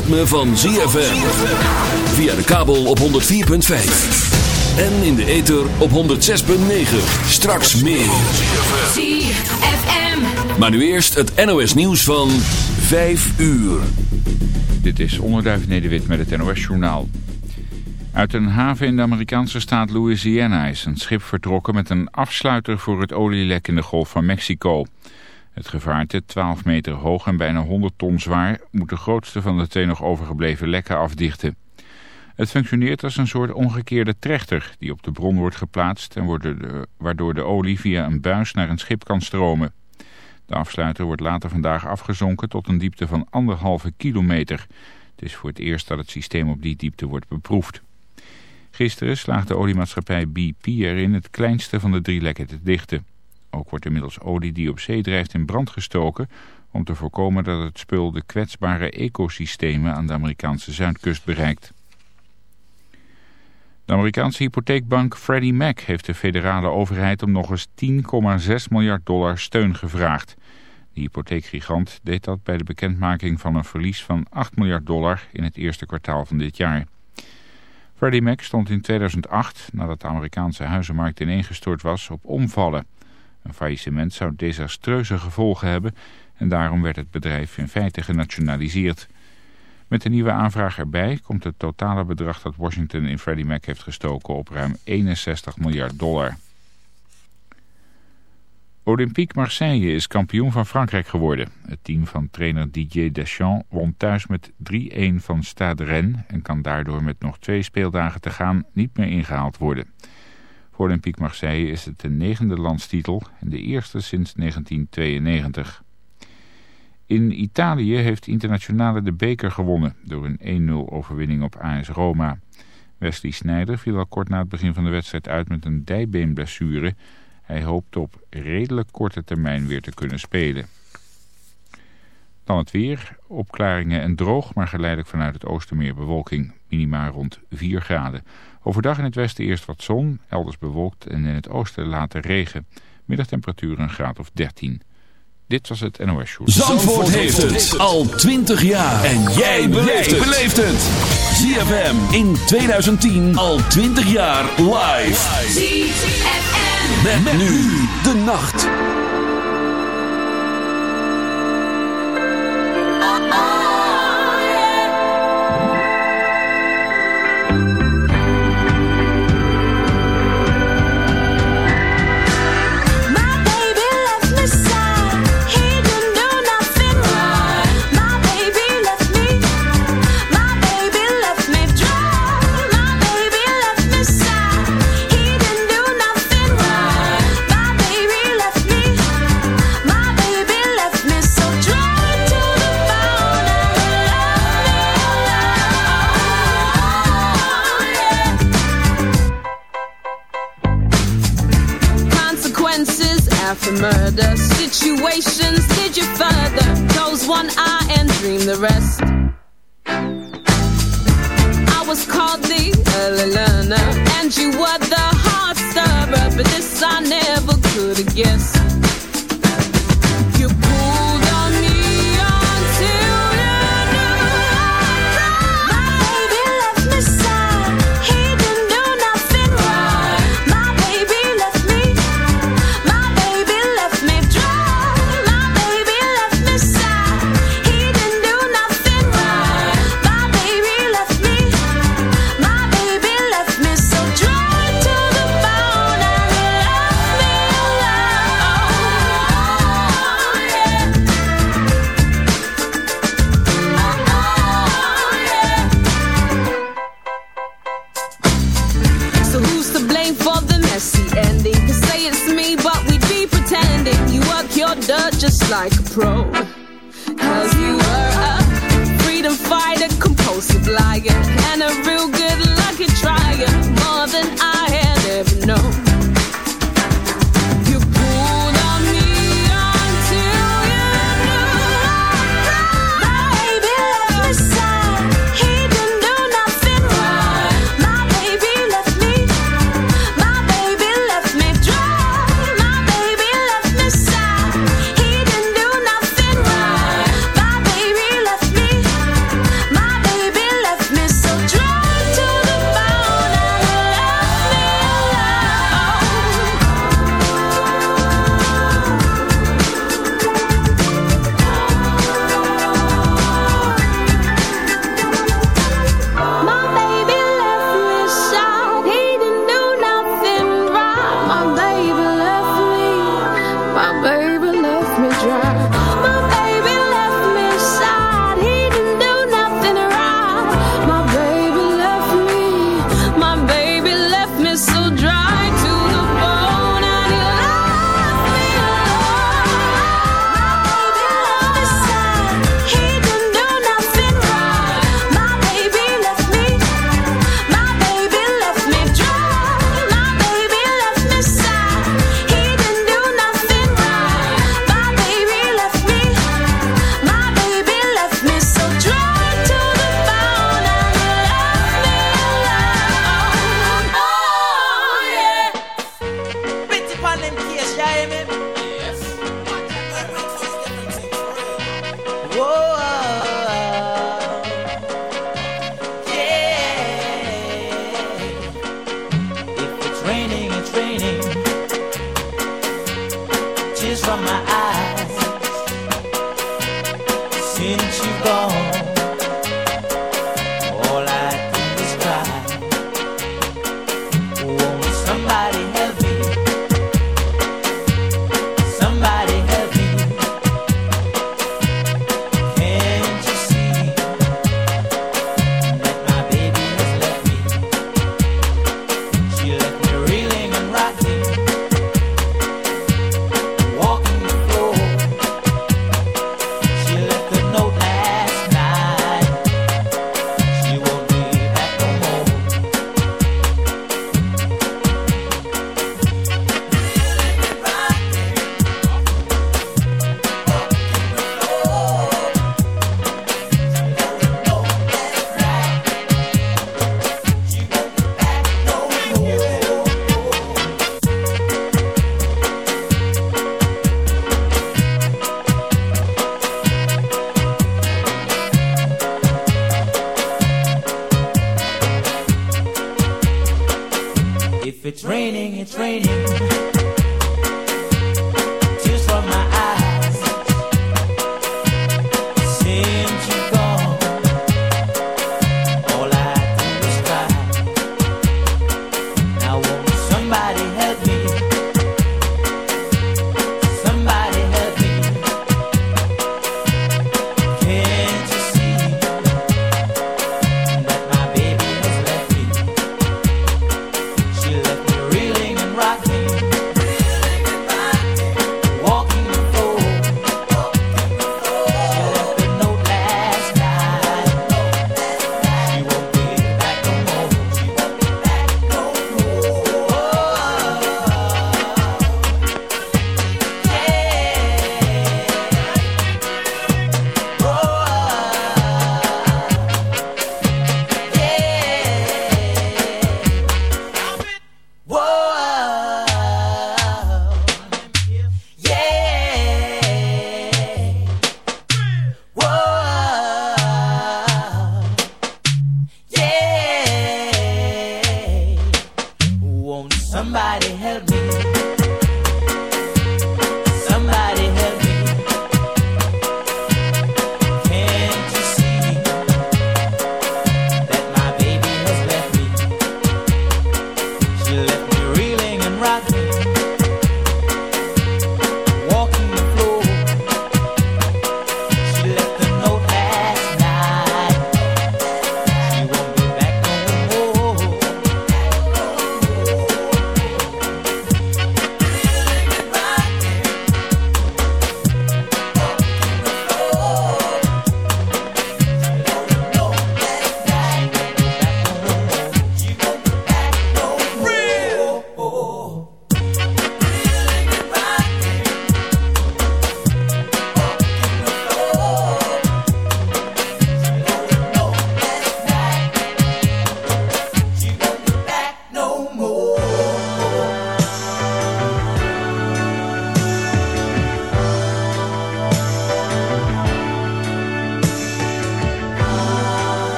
ritme van ZFM. Via de kabel op 104.5. En in de ether op 106.9. Straks meer. ZFM. Maar nu eerst het NOS nieuws van 5 uur. Dit is Onderduif Nederwit met het NOS Journaal. Uit een haven in de Amerikaanse staat Louisiana is een schip vertrokken met een afsluiter voor het olielek in de Golf van Mexico. Het gevaarte, 12 meter hoog en bijna 100 ton zwaar, moet de grootste van de twee nog overgebleven lekken afdichten. Het functioneert als een soort omgekeerde trechter die op de bron wordt geplaatst en waardoor de olie via een buis naar een schip kan stromen. De afsluiter wordt later vandaag afgezonken tot een diepte van anderhalve kilometer. Het is voor het eerst dat het systeem op die diepte wordt beproefd. Gisteren slaagde oliemaatschappij BP erin het kleinste van de drie lekken te dichten. Ook wordt inmiddels olie die op zee drijft in brand gestoken... om te voorkomen dat het spul de kwetsbare ecosystemen aan de Amerikaanse zuidkust bereikt. De Amerikaanse hypotheekbank Freddie Mac heeft de federale overheid om nog eens 10,6 miljard dollar steun gevraagd. De hypotheekgigant deed dat bij de bekendmaking van een verlies van 8 miljard dollar in het eerste kwartaal van dit jaar. Freddie Mac stond in 2008, nadat de Amerikaanse huizenmarkt ineengestort was, op omvallen. Een faillissement zou desastreuze gevolgen hebben en daarom werd het bedrijf in feite genationaliseerd. Met de nieuwe aanvraag erbij komt het totale bedrag dat Washington in Freddie Mac heeft gestoken op ruim 61 miljard dollar. Olympique Marseille is kampioen van Frankrijk geworden. Het team van trainer Didier Deschamps won thuis met 3-1 van Stade Rennes... en kan daardoor met nog twee speeldagen te gaan niet meer ingehaald worden. Olympique Marseille is het de negende landstitel en de eerste sinds 1992. In Italië heeft Internationale de beker gewonnen door een 1-0 overwinning op AS Roma. Wesley Sneijder viel al kort na het begin van de wedstrijd uit met een dijbeenblessure... Hij hoopt op redelijk korte termijn weer te kunnen spelen. Dan het weer, opklaringen en droog, maar geleidelijk vanuit het oosten meer bewolking. Minima rond 4 graden. Overdag in het westen eerst wat zon, elders bewolkt en in het oosten later regen. Middagtemperatuur een graad of 13. Dit was het NOS Show. Zandvoort, heeft het al 20 jaar. En jij beleeft het. ZFM in 2010 al 20 jaar live. ZFM. Met, met nu de nacht. Consequences after murder situations. Did you further close one eye and dream the rest? I was called the early learner and you were the hard stirrer but this i never could have guessed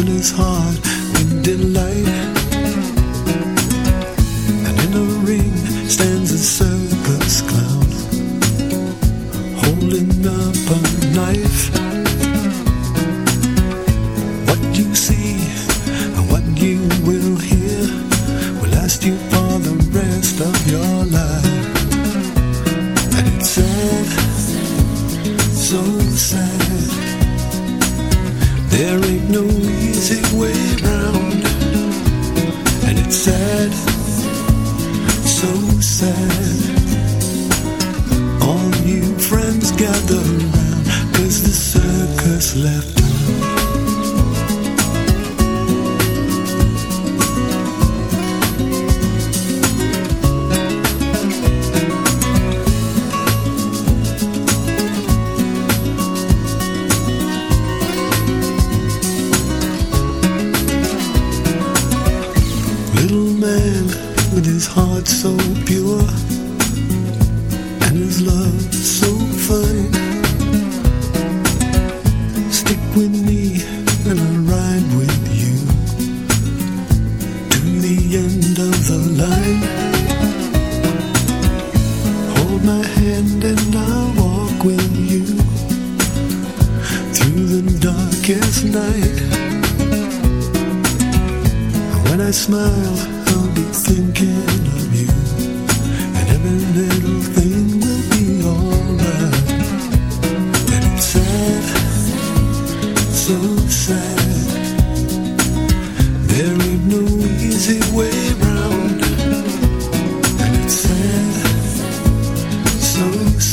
fill his heart delight. And in a ring stands a circus clown.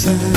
listen.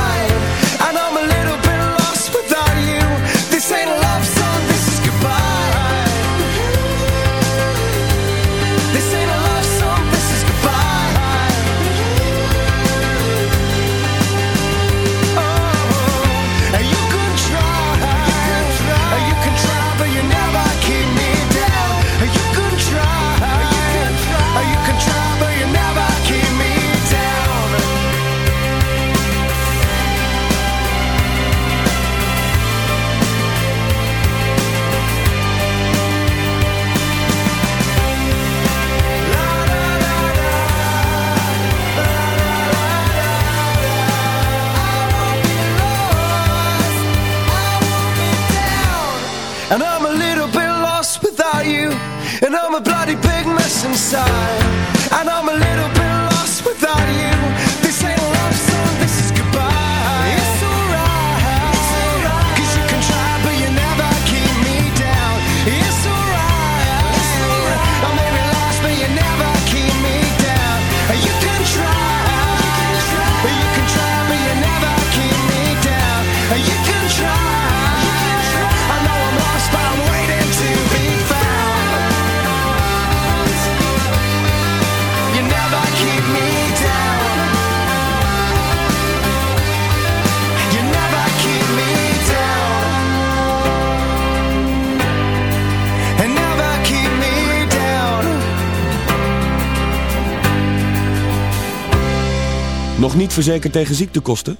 Niet verzekerd tegen ziektekosten?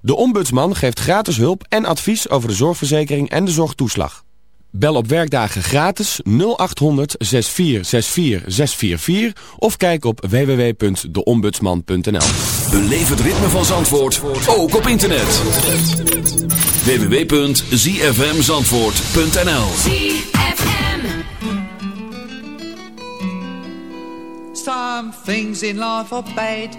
De Ombudsman geeft gratis hulp en advies over de zorgverzekering en de zorgtoeslag. Bel op werkdagen gratis 0800 6464 644 of kijk op www.deombudsman.nl. Beleef het ritme van Zandvoort, ook op internet. www.zfmzandvoort.nl Some things in life are bad,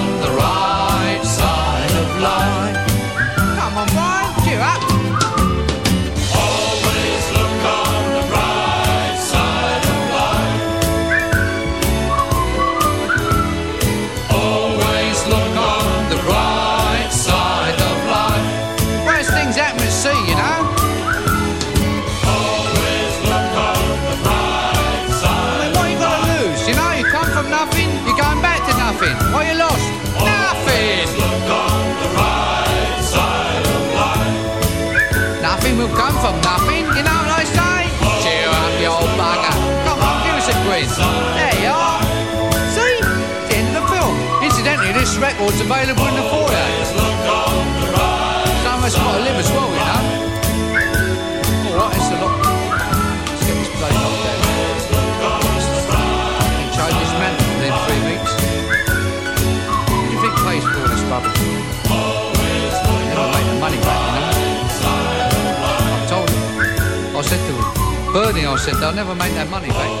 this record's available in the foyer. Look on the right Some of us got to live as well, you know. Alright, it's a lot. Let's get this bloody locked down. Can change this man within three weeks. What do you think pays for all this rubbish? Never make the money back, you know. I told him. I said to him, Bernie, I said, they'll never make that money back.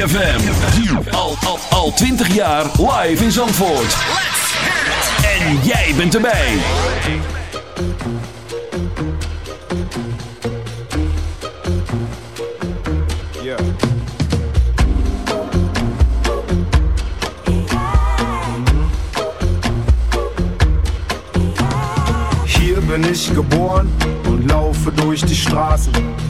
ZFM. Al, al, al 20 jaar live in Zandvoort. En jij bent erbij. Hier bin ich geboren und laufe durch die Straßen.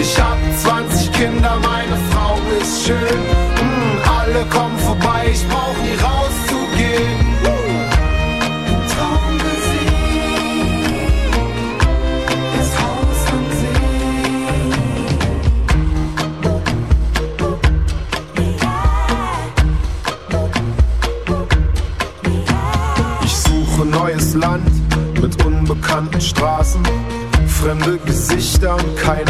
Ich hab 20 Kinder, meine Frau ist schön. Mm, alle kommen vorbei, ich brauch nie rauszugehen. Ich suche neues Land mit unbekannten Straßen. Fremde Gesichter und keiner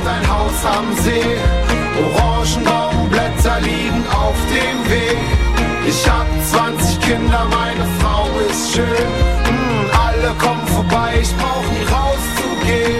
Steht ein Haus am See. Orangenbaumblätter liegen auf dem Weg. Ich hab 20 Kinder, meine Frau ist schön. Mm, alle kommen vorbei, ich brauch nie rauszugehen.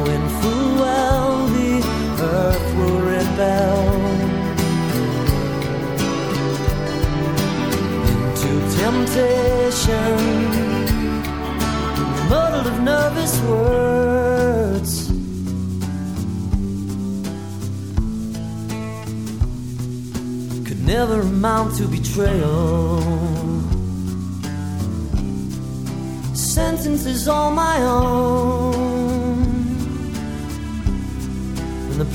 fell. Into temptation, muddled of nervous words. Could never amount to betrayal. Sentences on my own.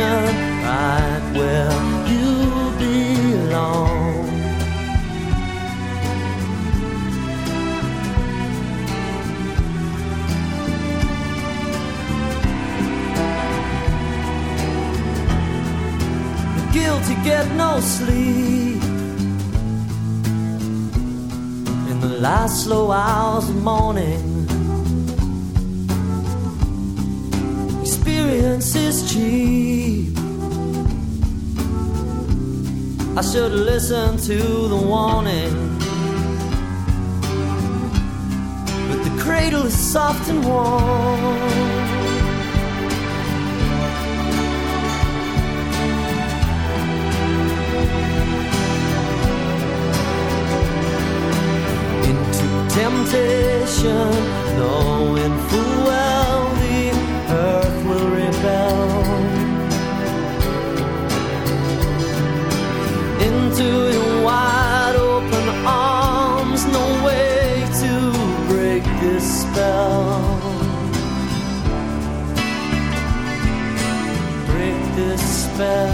right where you belong. The guilty get no sleep in the last slow hours of morning. Experience is cheap. I should listen to the warning. But the cradle is soft and warm. Into temptation, knowing full well the earth will rebel. Into your wide open arms, no way to break this spell. Break this spell.